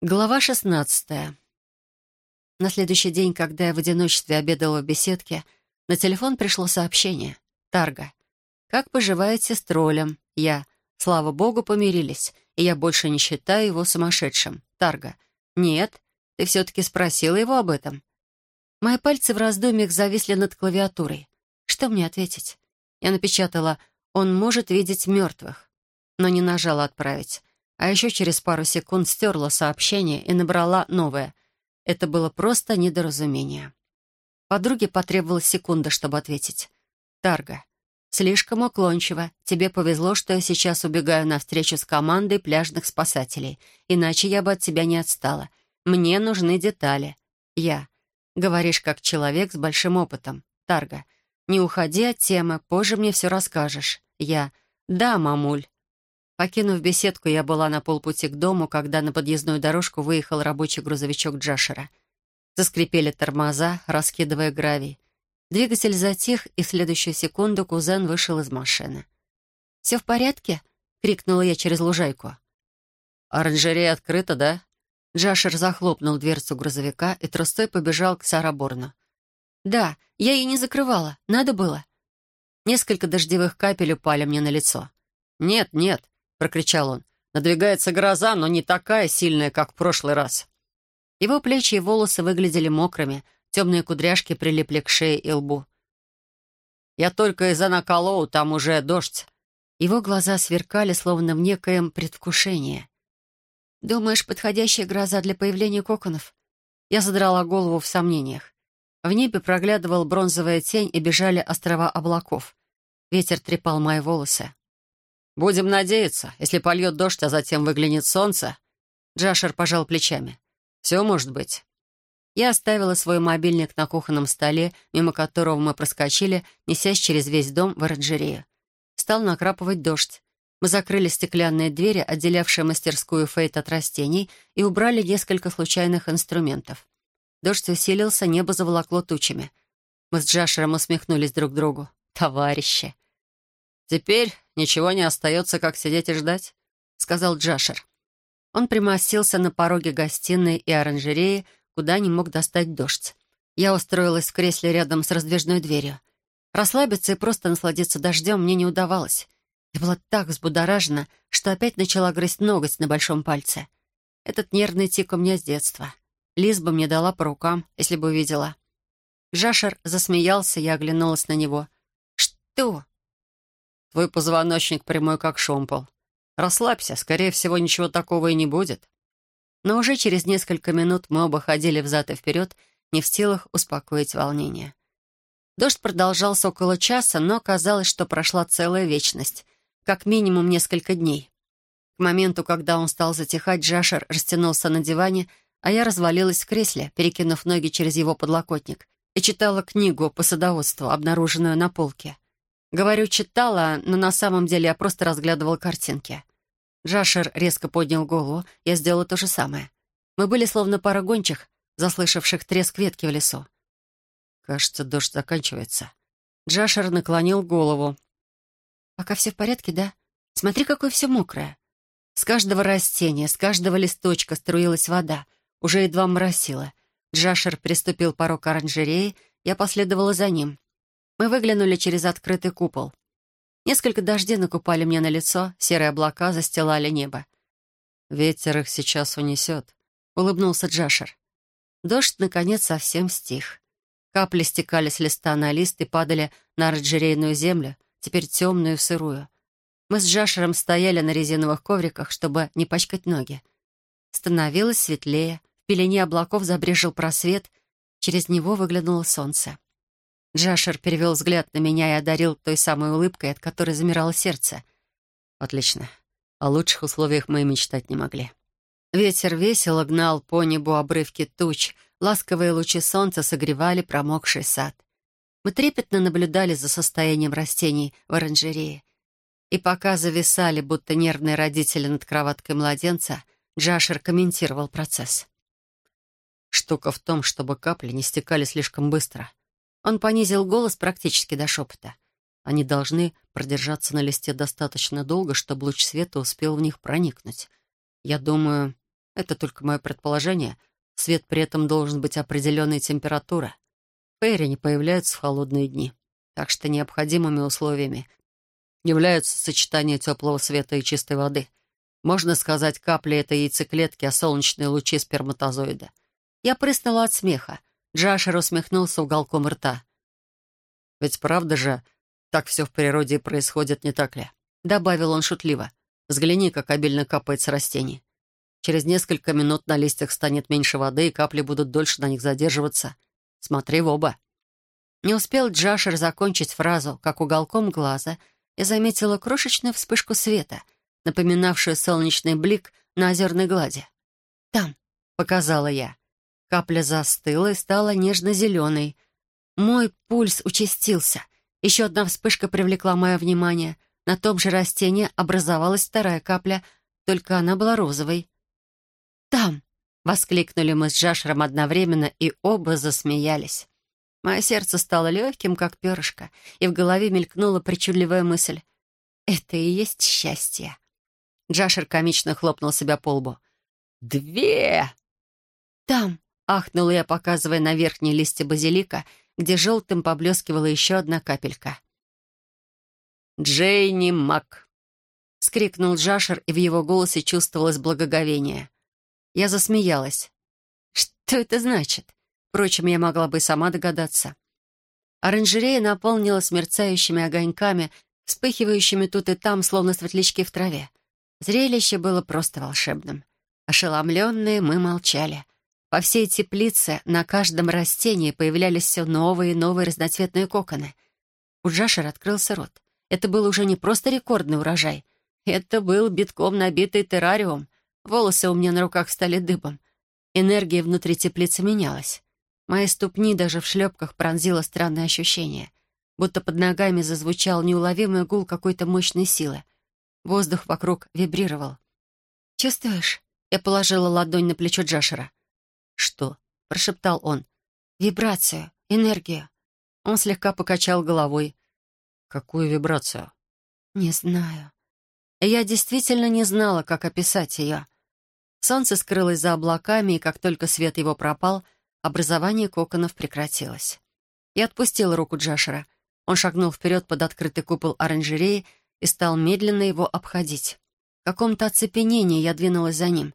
Глава шестнадцатая. На следующий день, когда я в одиночестве обедала в беседке, на телефон пришло сообщение. Тарга. «Как поживаете с троллем?» Я. «Слава богу, помирились, и я больше не считаю его сумасшедшим». Тарга. «Нет, ты все-таки спросила его об этом?» Мои пальцы в раздумьях зависли над клавиатурой. Что мне ответить? Я напечатала «Он может видеть мертвых», но не нажала «Отправить». А еще через пару секунд стерла сообщение и набрала новое. Это было просто недоразумение. Подруге потребовалась секунда, чтобы ответить. «Тарга, слишком уклончиво. Тебе повезло, что я сейчас убегаю навстречу с командой пляжных спасателей. Иначе я бы от тебя не отстала. Мне нужны детали. Я. Говоришь, как человек с большим опытом. Тарга, не уходи от темы, позже мне все расскажешь. Я. Да, мамуль. Покинув беседку, я была на полпути к дому, когда на подъездную дорожку выехал рабочий грузовичок Джашера. Заскрипели тормоза, раскидывая гравий. Двигатель затих, и в следующую секунду кузен вышел из машины. «Все в порядке?» — крикнула я через лужайку. «Оранжерея открыта, да?» Джашер захлопнул дверцу грузовика и трустой побежал к Сараборну. «Да, я ее не закрывала. Надо было». Несколько дождевых капель упали мне на лицо. «Нет, нет, — прокричал он. «Надвигается гроза, но не такая сильная, как в прошлый раз». Его плечи и волосы выглядели мокрыми, темные кудряшки прилипли к шее и лбу. «Я только из Анаколоу, там уже дождь». Его глаза сверкали, словно в некоем предвкушении. «Думаешь, подходящая гроза для появления коконов?» Я задрала голову в сомнениях. В небе проглядывал бронзовая тень и бежали острова облаков. Ветер трепал мои волосы. «Будем надеяться, если польет дождь, а затем выглянет солнце». Джашер пожал плечами. «Все может быть». Я оставила свой мобильник на кухонном столе, мимо которого мы проскочили, несясь через весь дом в оранжерею. Стал накрапывать дождь. Мы закрыли стеклянные двери, отделявшие мастерскую Фейт от растений, и убрали несколько случайных инструментов. Дождь усилился, небо заволокло тучами. Мы с Джашером усмехнулись друг другу. «Товарищи!» «Теперь ничего не остается, как сидеть и ждать», — сказал Джашер. Он примостился на пороге гостиной и оранжереи, куда не мог достать дождь. Я устроилась в кресле рядом с раздвижной дверью. Расслабиться и просто насладиться дождем мне не удавалось. Я была так взбудоражена, что опять начала грызть ноготь на большом пальце. Этот нервный тик у меня с детства. Лиз бы мне дала по рукам, если бы увидела. Джашер засмеялся, я оглянулась на него. «Что?» Твой позвоночник прямой, как шомпол. Расслабься, скорее всего, ничего такого и не будет». Но уже через несколько минут мы оба ходили взад и вперед, не в силах успокоить волнение. Дождь продолжался около часа, но казалось, что прошла целая вечность, как минимум несколько дней. К моменту, когда он стал затихать, Джашер растянулся на диване, а я развалилась в кресле, перекинув ноги через его подлокотник, и читала книгу по садоводству, обнаруженную на полке — Говорю, читала, но на самом деле я просто разглядывала картинки. Джашер резко поднял голову, я сделала то же самое. Мы были словно пара гончих, заслышавших треск ветки в лесу. «Кажется, дождь заканчивается». Джашер наклонил голову. «Пока все в порядке, да? Смотри, какое все мокрое». С каждого растения, с каждого листочка струилась вода, уже едва моросила. Джашер приступил порог оранжереи, я последовала за ним. Мы выглянули через открытый купол. Несколько дождей накупали мне на лицо, серые облака застилали небо. «Ветер их сейчас унесет», — улыбнулся Джашер. Дождь, наконец, совсем стих. Капли стекали с листа на лист и падали на оранжерейную землю, теперь темную и сырую. Мы с Джашером стояли на резиновых ковриках, чтобы не пачкать ноги. Становилось светлее, в пелене облаков забрежил просвет, через него выглянуло солнце. Джашер перевел взгляд на меня и одарил той самой улыбкой, от которой замирало сердце. «Отлично. О лучших условиях мы и мечтать не могли». Ветер весело гнал по небу обрывки туч, ласковые лучи солнца согревали промокший сад. Мы трепетно наблюдали за состоянием растений в оранжерее. И пока зависали, будто нервные родители над кроваткой младенца, Джашер комментировал процесс. «Штука в том, чтобы капли не стекали слишком быстро. Он понизил голос практически до шепота. Они должны продержаться на листе достаточно долго, чтобы луч света успел в них проникнуть. Я думаю... Это только мое предположение. Свет при этом должен быть определенной температуры. Фейри не появляются в холодные дни, так что необходимыми условиями являются сочетание теплого света и чистой воды. Можно сказать, капли — это яйцеклетки, а солнечные лучи — сперматозоида. Я прыснула от смеха. Джашер усмехнулся уголком рта. «Ведь правда же, так все в природе и происходит, не так ли?» Добавил он шутливо. «Взгляни, как обильно капает с растений. Через несколько минут на листьях станет меньше воды, и капли будут дольше на них задерживаться. Смотри в оба». Не успел Джашер закончить фразу, как уголком глаза я заметила крошечную вспышку света, напоминавшую солнечный блик на озерной глади. «Там», — показала я. Капля застыла и стала нежно-зеленой. Мой пульс участился. Еще одна вспышка привлекла мое внимание. На том же растении образовалась вторая капля, только она была розовой. «Там!» — воскликнули мы с Джашером одновременно, и оба засмеялись. Мое сердце стало легким, как перышко, и в голове мелькнула причудливая мысль. «Это и есть счастье!» Джашер комично хлопнул себя по лбу. «Две!» «Там!» — ахнула я, показывая на верхние листья базилика, где желтым поблескивала еще одна капелька. «Джейни Мак!» — скрикнул Джашер, и в его голосе чувствовалось благоговение. Я засмеялась. «Что это значит?» Впрочем, я могла бы и сама догадаться. Оранжерея наполнилась мерцающими огоньками, вспыхивающими тут и там, словно светлячки в траве. Зрелище было просто волшебным. Ошеломленные мы молчали. По всей теплице на каждом растении появлялись все новые и новые разноцветные коконы. У Джашера открылся рот. Это был уже не просто рекордный урожай. Это был битком набитый террариум. Волосы у меня на руках стали дыбом. Энергия внутри теплицы менялась. Мои ступни даже в шлепках пронзило странное ощущение, будто под ногами зазвучал неуловимый гул какой-то мощной силы. Воздух вокруг вибрировал. «Чувствуешь?» — я положила ладонь на плечо Джашера. «Что?» — прошептал он. «Вибрацию, энергию». Он слегка покачал головой. «Какую вибрацию?» «Не знаю». Я действительно не знала, как описать ее. Солнце скрылось за облаками, и как только свет его пропал — образование коконов прекратилось. Я отпустила руку Джашера. Он шагнул вперед под открытый купол оранжереи и стал медленно его обходить. В каком-то оцепенении я двинулась за ним.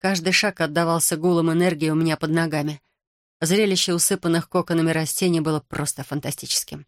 Каждый шаг отдавался гулом энергии у меня под ногами. Зрелище усыпанных коконами растений было просто фантастическим.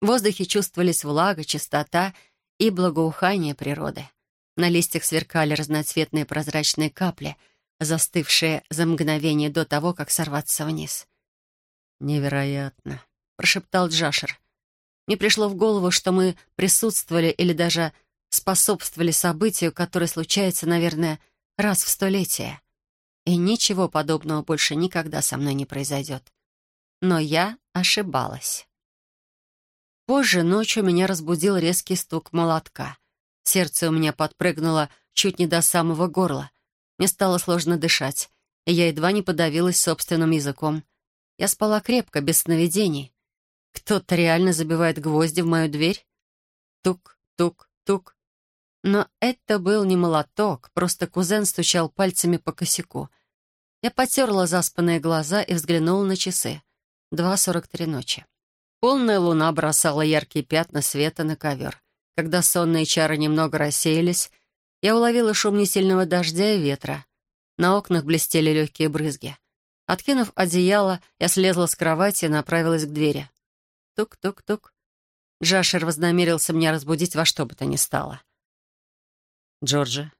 В воздухе чувствовались влага, чистота и благоухание природы. На листьях сверкали разноцветные прозрачные капли — застывшее за мгновение до того, как сорваться вниз. «Невероятно», — прошептал Джашер. Мне пришло в голову, что мы присутствовали или даже способствовали событию, которое случается, наверное, раз в столетие. И ничего подобного больше никогда со мной не произойдет. Но я ошибалась. Позже ночью меня разбудил резкий стук молотка. Сердце у меня подпрыгнуло чуть не до самого горла. Мне стало сложно дышать, и я едва не подавилась собственным языком. Я спала крепко, без сновидений. Кто-то реально забивает гвозди в мою дверь. Тук, тук, тук. Но это был не молоток, просто кузен стучал пальцами по косяку. Я потерла заспанные глаза и взглянула на часы. Два сорок три ночи. Полная луна бросала яркие пятна света на ковер. Когда сонные чары немного рассеялись, я уловила шум несильного дождя и ветра. На окнах блестели легкие брызги. Откинув одеяло, я слезла с кровати и направилась к двери. Тук-тук-тук. Джашер вознамерился меня разбудить во что бы то ни стало. «Джорджи».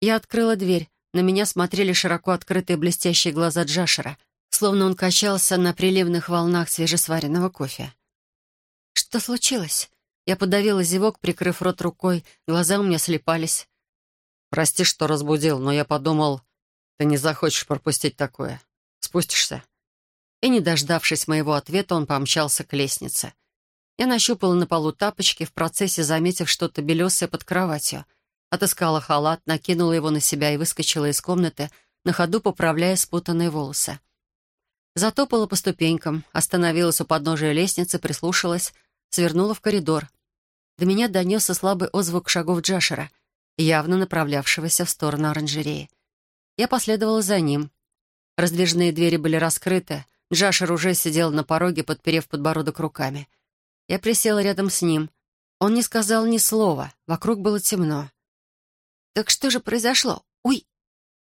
Я открыла дверь. На меня смотрели широко открытые блестящие глаза Джашера, словно он качался на приливных волнах свежесваренного кофе. «Что случилось?» Я подавила зевок, прикрыв рот рукой. Глаза у меня слепались. «Прости, что разбудил, но я подумал, ты не захочешь пропустить такое. Спустишься?» И, не дождавшись моего ответа, он помчался к лестнице. Я нащупала на полу тапочки, в процессе заметив что-то белесое под кроватью. Отыскала халат, накинула его на себя и выскочила из комнаты, на ходу поправляя спутанные волосы. Затопала по ступенькам, остановилась у подножия лестницы, прислушалась, свернула в коридор. До меня донесся слабый отзвук шагов Джашера — явно направлявшегося в сторону оранжереи. Я последовала за ним. Раздвижные двери были раскрыты. Джашер уже сидел на пороге, подперев подбородок руками. Я присела рядом с ним. Он не сказал ни слова. Вокруг было темно. «Так что же произошло? Уй!»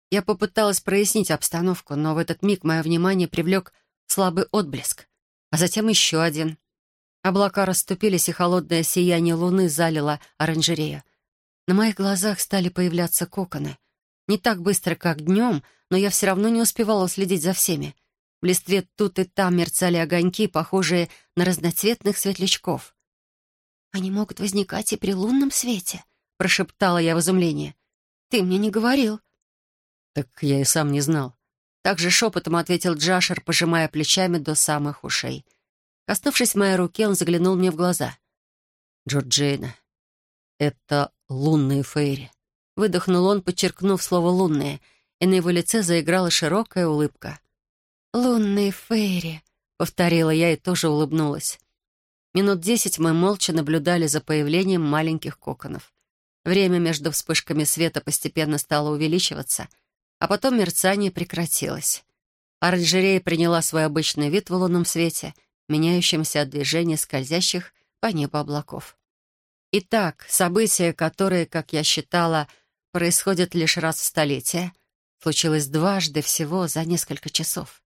Я попыталась прояснить обстановку, но в этот миг мое внимание привлек слабый отблеск, а затем еще один. Облака расступились, и холодное сияние луны залило оранжерею. На моих глазах стали появляться коконы. Не так быстро, как днем, но я все равно не успевала следить за всеми. В листве тут и там мерцали огоньки, похожие на разноцветных светлячков. «Они могут возникать и при лунном свете», — прошептала я в изумлении. «Ты мне не говорил». «Так я и сам не знал». Также шепотом ответил Джашер, пожимая плечами до самых ушей. Коснувшись моей руки, он заглянул мне в глаза. «Джорджейна, это лунные фейри». Выдохнул он, подчеркнув слово «лунные», и на его лице заиграла широкая улыбка. «Лунные фейри», — повторила я и тоже улыбнулась. Минут десять мы молча наблюдали за появлением маленьких коконов. Время между вспышками света постепенно стало увеличиваться, а потом мерцание прекратилось. Оранжерея приняла свой обычный вид в лунном свете, меняющемся от движения скользящих по небу облаков. Итак, событие, которое, как я считала, происходит лишь раз в столетие, случилось дважды всего за несколько часов.